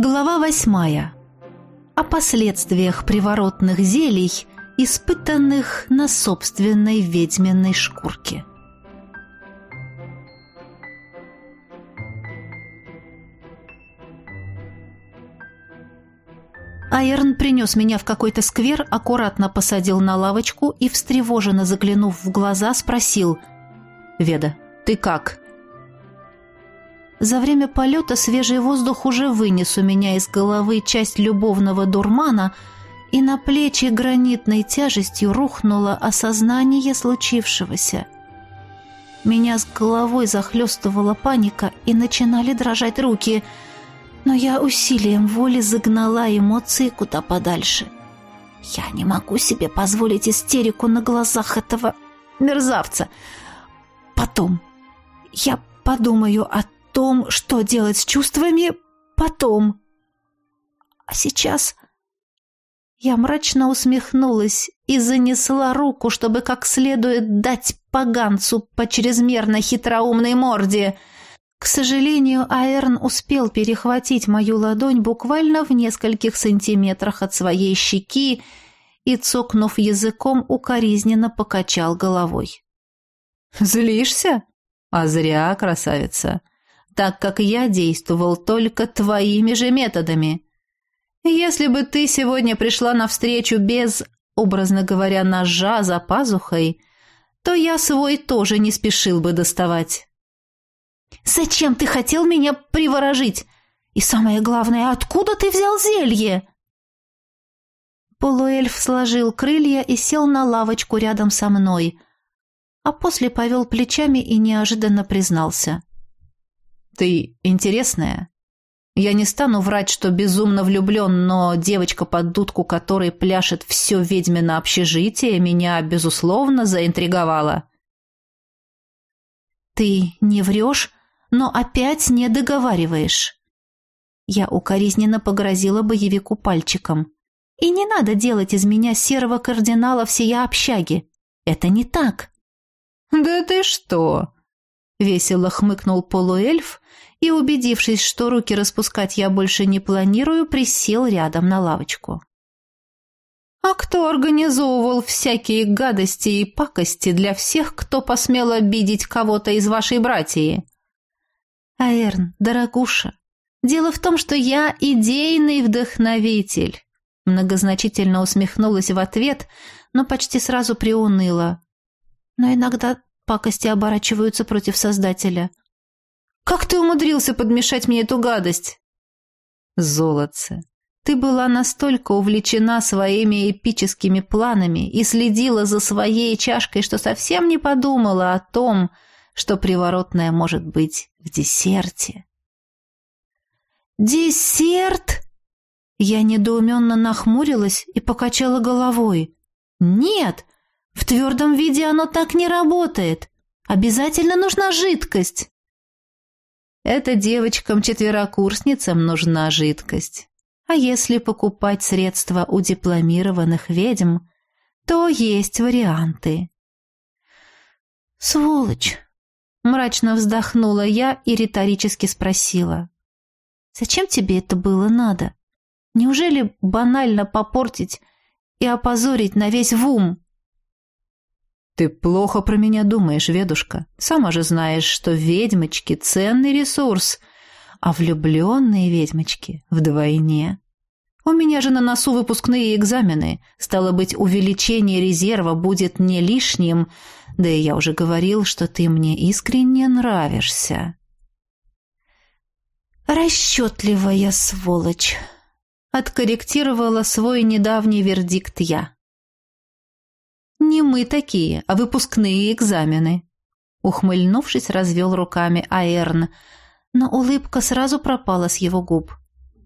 Глава восьмая. О последствиях приворотных зелий, испытанных на собственной ведьминой шкурке. Айрон принес меня в какой-то сквер, аккуратно посадил на лавочку и, встревоженно заглянув в глаза, спросил «Веда, ты как?» За время полета свежий воздух уже вынес у меня из головы часть любовного дурмана, и на плечи гранитной тяжестью рухнуло осознание случившегося. Меня с головой захлестывала паника, и начинали дрожать руки, но я усилием воли загнала эмоции куда подальше. Я не могу себе позволить истерику на глазах этого мерзавца. Потом. Я подумаю о том, что делать с чувствами потом. А сейчас я мрачно усмехнулась и занесла руку, чтобы как следует дать поганцу по чрезмерно хитроумной морде. К сожалению, Аэрн успел перехватить мою ладонь буквально в нескольких сантиметрах от своей щеки и, цокнув языком, укоризненно покачал головой. «Злишься? А зря, красавица так как я действовал только твоими же методами. Если бы ты сегодня пришла навстречу без, образно говоря, ножа за пазухой, то я свой тоже не спешил бы доставать. Зачем ты хотел меня приворожить? И самое главное, откуда ты взял зелье? Полуэльф сложил крылья и сел на лавочку рядом со мной, а после повел плечами и неожиданно признался. Ты интересная. Я не стану врать, что безумно влюблен, но девочка под дудку, которой пляшет все ведьмино общежитие, меня, безусловно, заинтриговала. Ты не врешь, но опять не договариваешь. Я укоризненно погрозила боевику пальчиком. И не надо делать из меня серого кардинала всея общаги. Это не так. Да ты что? Весело хмыкнул полуэльф и, убедившись, что руки распускать я больше не планирую, присел рядом на лавочку. «А кто организовывал всякие гадости и пакости для всех, кто посмел обидеть кого-то из вашей братьи?» «Аэрн, дорогуша, дело в том, что я идейный вдохновитель», многозначительно усмехнулась в ответ, но почти сразу приуныла. «Но иногда пакости оборачиваются против Создателя. Как ты умудрился подмешать мне эту гадость? Золотце, ты была настолько увлечена своими эпическими планами и следила за своей чашкой, что совсем не подумала о том, что приворотное может быть в десерте. «Десерт?» Я недоуменно нахмурилась и покачала головой. «Нет, в твердом виде оно так не работает. Обязательно нужна жидкость». Это девочкам-четверокурсницам нужна жидкость. А если покупать средства у дипломированных ведьм, то есть варианты. «Сволочь!» — мрачно вздохнула я и риторически спросила. «Зачем тебе это было надо? Неужели банально попортить и опозорить на весь вум?» «Ты плохо про меня думаешь, ведушка. Сама же знаешь, что ведьмочки — ценный ресурс, а влюбленные ведьмочки — вдвойне. У меня же на носу выпускные экзамены. Стало быть, увеличение резерва будет не лишним, да и я уже говорил, что ты мне искренне нравишься». «Расчетливая сволочь!» — откорректировала свой недавний вердикт я. Не мы такие, а выпускные экзамены. Ухмыльнувшись, развел руками Аэрн, но улыбка сразу пропала с его губ.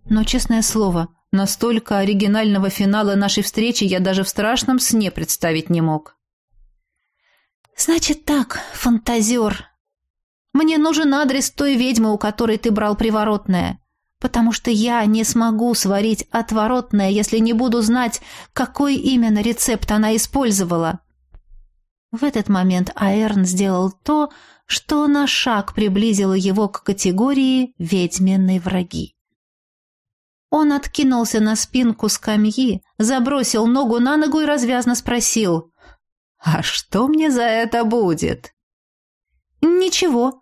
Но, честное слово, настолько оригинального финала нашей встречи я даже в страшном сне представить не мог. «Значит так, фантазер. Мне нужен адрес той ведьмы, у которой ты брал приворотное потому что я не смогу сварить отворотное, если не буду знать, какой именно рецепт она использовала. В этот момент Аэрн сделал то, что на шаг приблизило его к категории «ведьменные враги». Он откинулся на спинку скамьи, забросил ногу на ногу и развязно спросил. «А что мне за это будет?» «Ничего», —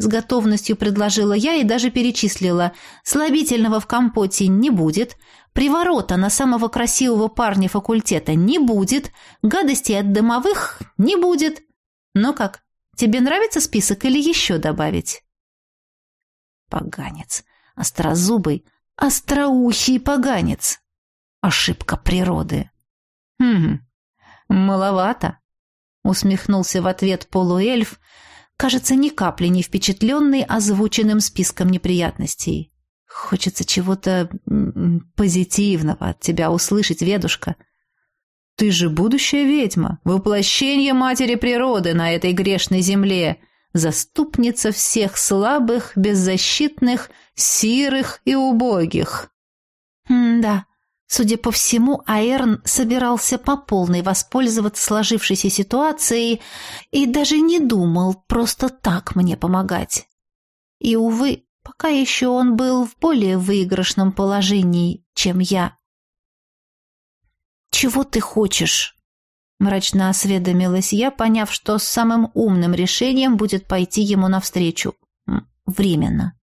с готовностью предложила я и даже перечислила. «Слабительного в компоте не будет, приворота на самого красивого парня факультета не будет, гадостей от дымовых не будет. Ну как, тебе нравится список или еще добавить?» Поганец, острозубый, остроухий поганец. Ошибка природы. Хм, маловато. Усмехнулся в ответ полуэльф, кажется, ни капли не впечатленный озвученным списком неприятностей. Хочется чего-то позитивного от тебя услышать, ведушка. Ты же будущая ведьма, воплощение матери природы на этой грешной земле заступница всех слабых, беззащитных, сирых и убогих. М да, судя по всему, Аэрн собирался по полной воспользоваться сложившейся ситуацией и даже не думал просто так мне помогать. И, увы, пока еще он был в более выигрышном положении, чем я. «Чего ты хочешь?» Мрачно осведомилась я, поняв, что самым умным решением будет пойти ему навстречу. Временно.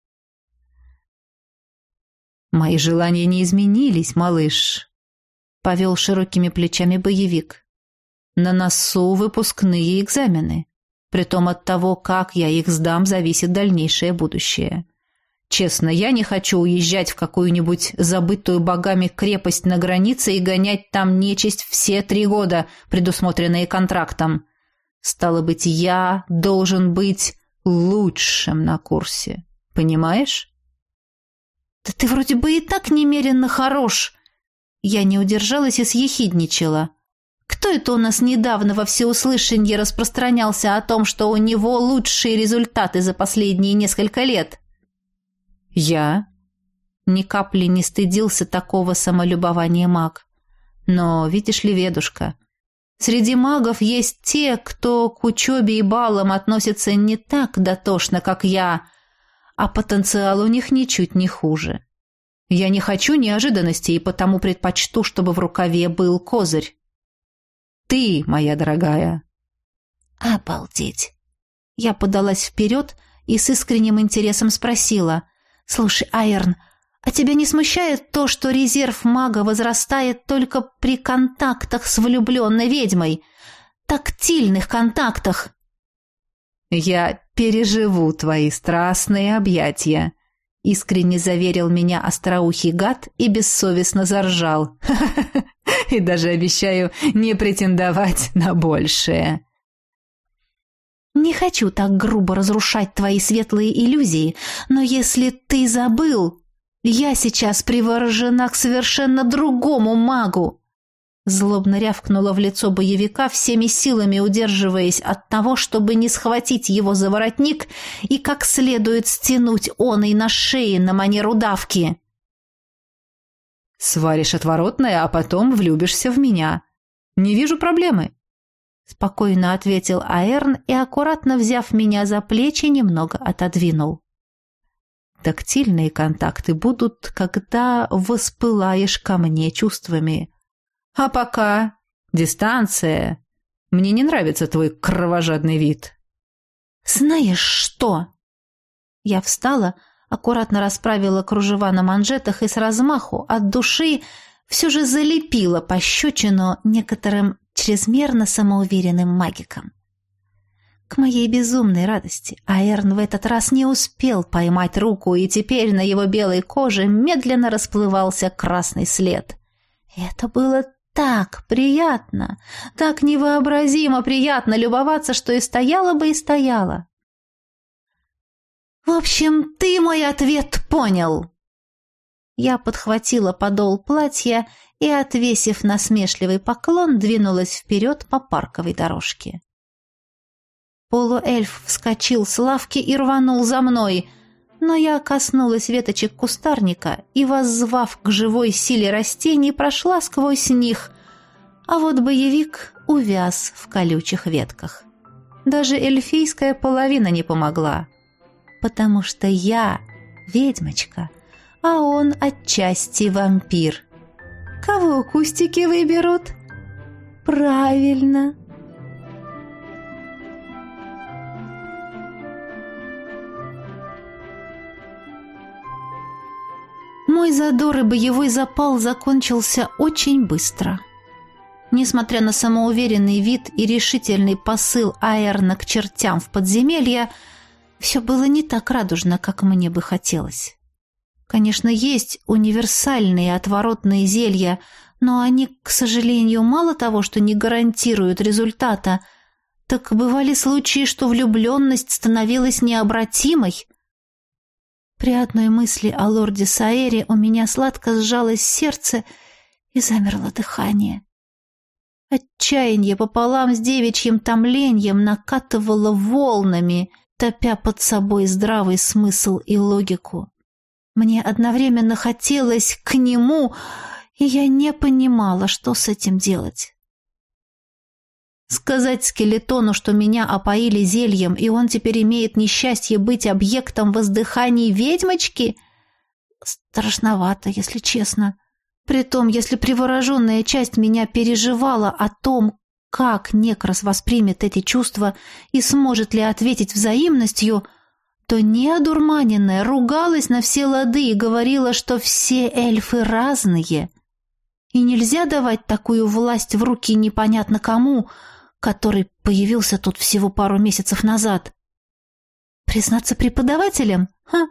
«Мои желания не изменились, малыш», — повел широкими плечами боевик. «На носу выпускные экзамены. Притом от того, как я их сдам, зависит дальнейшее будущее. Честно, я не хочу уезжать в какую-нибудь забытую богами крепость на границе и гонять там нечисть все три года, предусмотренные контрактом. Стало быть, я должен быть лучшим на курсе. Понимаешь? Да ты вроде бы и так немеренно хорош. Я не удержалась и съехидничала. Кто это у нас недавно во всеуслышанье распространялся о том, что у него лучшие результаты за последние несколько лет? Я ни капли не стыдился такого самолюбования маг. Но, видишь ли, ведушка, среди магов есть те, кто к учебе и баллам относятся не так дотошно, как я, а потенциал у них ничуть не хуже. Я не хочу неожиданностей и потому предпочту, чтобы в рукаве был козырь. Ты, моя дорогая. Обалдеть. Я подалась вперед и с искренним интересом спросила, «Слушай, Айрон, а тебя не смущает то, что резерв мага возрастает только при контактах с влюбленной ведьмой? Тактильных контактах?» «Я переживу твои страстные объятия», — искренне заверил меня остроухий гад и бессовестно заржал. «И даже обещаю не претендовать на большее». Не хочу так грубо разрушать твои светлые иллюзии, но если ты забыл, я сейчас приворожена к совершенно другому магу. Злобно рявкнула в лицо боевика, всеми силами удерживаясь от того, чтобы не схватить его за воротник и как следует стянуть он и на шее на манеру давки. «Сваришь отворотное, а потом влюбишься в меня. Не вижу проблемы спокойно ответил Аэрн и, аккуратно взяв меня за плечи, немного отодвинул. Тактильные контакты будут, когда воспылаешь ко мне чувствами. А пока дистанция. Мне не нравится твой кровожадный вид. Знаешь что? Я встала, аккуратно расправила кружева на манжетах и с размаху от души все же залепила пощечину некоторым чрезмерно самоуверенным магиком. К моей безумной радости Аэрн в этот раз не успел поймать руку, и теперь на его белой коже медленно расплывался красный след. Это было так приятно, так невообразимо приятно любоваться, что и стояла бы и стояла. «В общем, ты мой ответ понял!» Я подхватила подол платья и, отвесив насмешливый поклон, двинулась вперед по парковой дорожке. Полуэльф вскочил с лавки и рванул за мной, но я коснулась веточек кустарника и, воззвав к живой силе растений, прошла сквозь них, а вот боевик увяз в колючих ветках. Даже эльфийская половина не помогла, потому что я, ведьмочка, — а он отчасти вампир. Кого кустики выберут? Правильно, Мой задор и боевой запал закончился очень быстро. Несмотря на самоуверенный вид и решительный посыл Аэрна к чертям в подземелье, все было не так радужно, как мне бы хотелось. Конечно, есть универсальные отворотные зелья, но они, к сожалению, мало того, что не гарантируют результата, так бывали случаи, что влюбленность становилась необратимой, при одной мысли о лорде Саэре у меня сладко сжалось сердце и замерло дыхание. Отчаяние пополам с девичьим томлением накатывало волнами, топя под собой здравый смысл и логику. Мне одновременно хотелось к нему, и я не понимала, что с этим делать. Сказать скелетону, что меня опоили зельем, и он теперь имеет несчастье быть объектом воздыханий ведьмочки? Страшновато, если честно. Притом, если привороженная часть меня переживала о том, как Некрас воспримет эти чувства и сможет ли ответить взаимностью, то неодурманенная ругалась на все лады и говорила, что все эльфы разные. И нельзя давать такую власть в руки непонятно кому — который появился тут всего пару месяцев назад. Признаться преподавателем? Ха!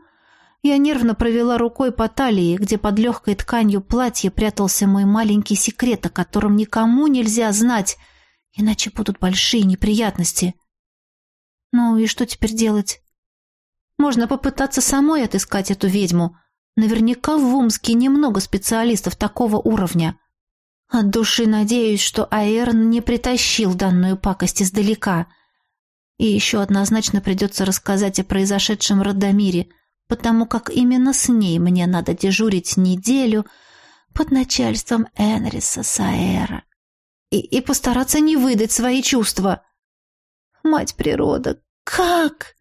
Я нервно провела рукой по талии, где под легкой тканью платья прятался мой маленький секрет, о котором никому нельзя знать, иначе будут большие неприятности. Ну и что теперь делать? Можно попытаться самой отыскать эту ведьму. Наверняка в Умске немного специалистов такого уровня. От души надеюсь, что Аэрн не притащил данную пакость издалека. И еще однозначно придется рассказать о произошедшем Радомире, потому как именно с ней мне надо дежурить неделю под начальством Энриса Саэра. И, и постараться не выдать свои чувства. Мать природа, как?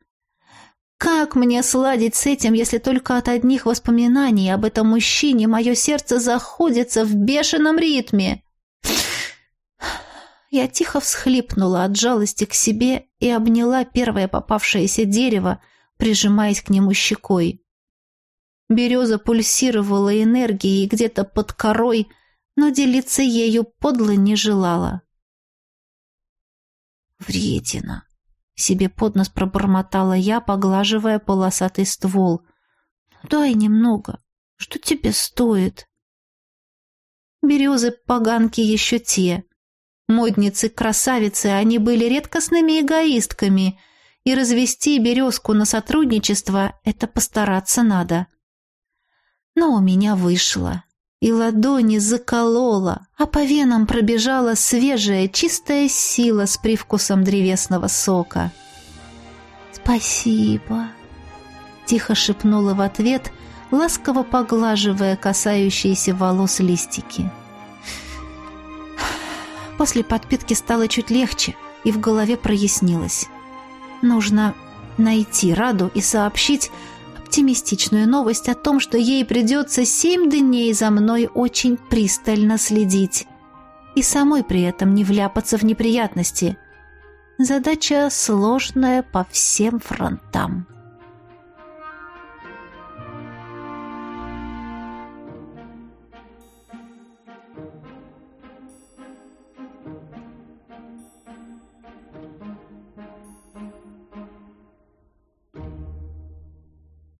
Как мне сладить с этим, если только от одних воспоминаний об этом мужчине мое сердце заходится в бешеном ритме? Я тихо всхлипнула от жалости к себе и обняла первое попавшееся дерево, прижимаясь к нему щекой. Береза пульсировала энергией где-то под корой, но делиться ею подло не желала. Вредина. Себе под нос пробормотала я, поглаживая полосатый ствол. «Ну, «Дай немного. Что тебе стоит?» Березы поганки еще те. Модницы-красавицы, они были редкостными эгоистками, и развести березку на сотрудничество — это постараться надо. Но у меня вышло и ладони заколола, а по венам пробежала свежая, чистая сила с привкусом древесного сока. «Спасибо», — тихо шепнула в ответ, ласково поглаживая касающиеся волос листики. После подпитки стало чуть легче, и в голове прояснилось. Нужно найти Раду и сообщить, оптимистичную новость о том, что ей придется семь дней за мной очень пристально следить. И самой при этом не вляпаться в неприятности. Задача сложная по всем фронтам.